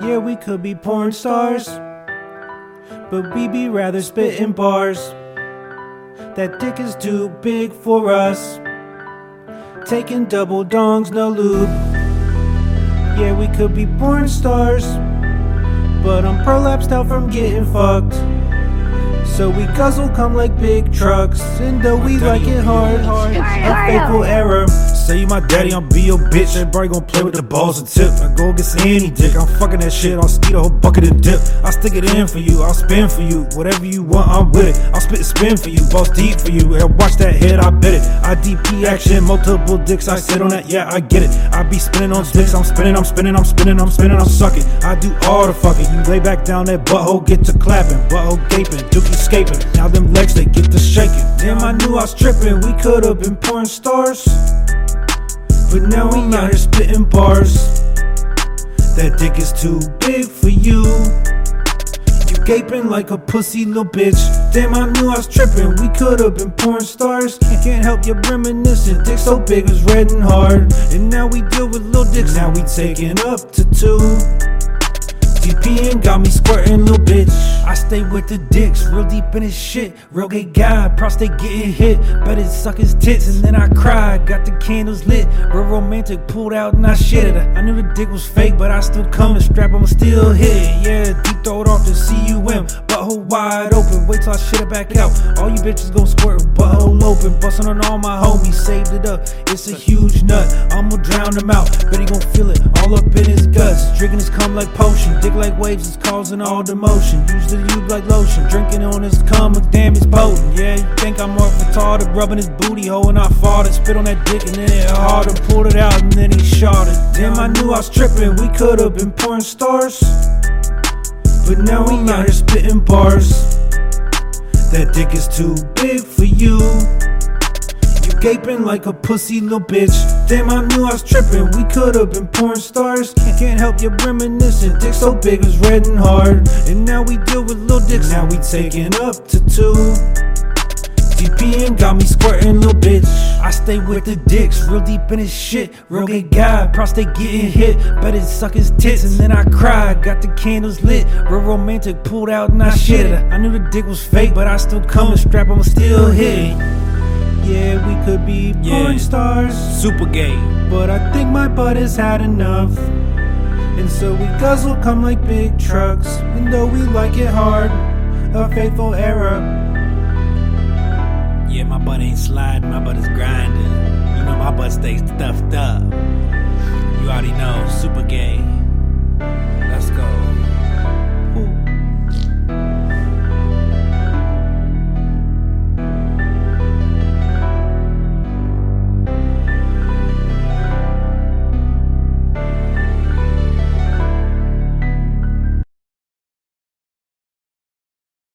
Yeah, we could be porn stars, but we be rather spitting bars. That dick is too big for us. Taking double dongs, no lube. Yeah, we could be porn stars, but I'm prolapsed out from getting fucked. So we guzzle come like big trucks, and though we like it hard, hard, a faithful error. You my daddy, I'm be your bitch. Everybody gon' play with the balls and tip. I go against any dick. I'm fucking that shit. I'll eat a whole bucket of dip. I'll stick it in for you. I'll spin for you. Whatever you want, I'm with it. I'll spit spin for you. Balls deep for you. And watch that head, I bet it. IDP action, multiple dicks. I sit on that, yeah, I get it. I be spinning on dicks. I'm spinning, I'm spinning, I'm spinning, I'm spinning, I'm sucking. I do all the fucking. You lay back down that butthole, get to clapping. Butthole gaping, dookie escaping. Now them legs, they get to shaking. Damn, I knew I was tripping. We could have been porn stars. But now we out here spitting bars. That dick is too big for you. You gaping like a pussy little bitch. Damn, I knew I was tripping. We could have been porn stars. Can't help you reminiscing. Dick so big was red and hard. And now we deal with little dicks. Now we taking up to two. Got me squirting, little bitch. I stay with the dicks, real deep in his shit. Real gay guy, prostate getting hit. Bet it suck his tits, and then I cry. Got the candles lit, real romantic, pulled out and I shit it. I knew the dick was fake, but I still come and strap, I'ma still hit it. Yeah, deep throat off the CUM, butthole wide open. Wait till I shit it back out. All you bitches gon' squirt, butthole open. Bustin' on all my homies, saved it up. It's a huge nut, I'ma drown him out. Bet he gon' feel it all up in his guts. Drinking his cum like potion, dick like waves is causing all the motion. Use the lube like lotion, drinking on his cum, damn it's potent. Yeah, you think I'm more retarded, rubbing his booty hole and I farted. Spit on that dick and then it harder, pulled it out and then he shot it. Damn, I knew I was tripping, we could have been porn stars. But now we out here spitting bars. That dick is too big for you. You gaping like a pussy little bitch. Damn, I knew I was tripping. We could have been porn stars. Can't help you reminiscing. Dick so big was red and hard. And now we deal with little dicks. Now we taking up to two. DPing got me squirting, little bitch. I stay with the dicks, real deep in his shit. Real gay guy, prostate getting hit. Bet it suck his tits, and then I cry. Got the candles lit, real romantic, pulled out and I shit. I knew the dick was fake, but I still come and strap, I'ma still hit. Yeah, we could be porn Yeah. stars. Super gay. But I think my butt has had enough. And so we guzzle come like big trucks. And though we like it hard, a faithful error. Yeah, my butt ain't sliding, my butt is grinding. You know, my butt stays stuffed up. You already know, super gay.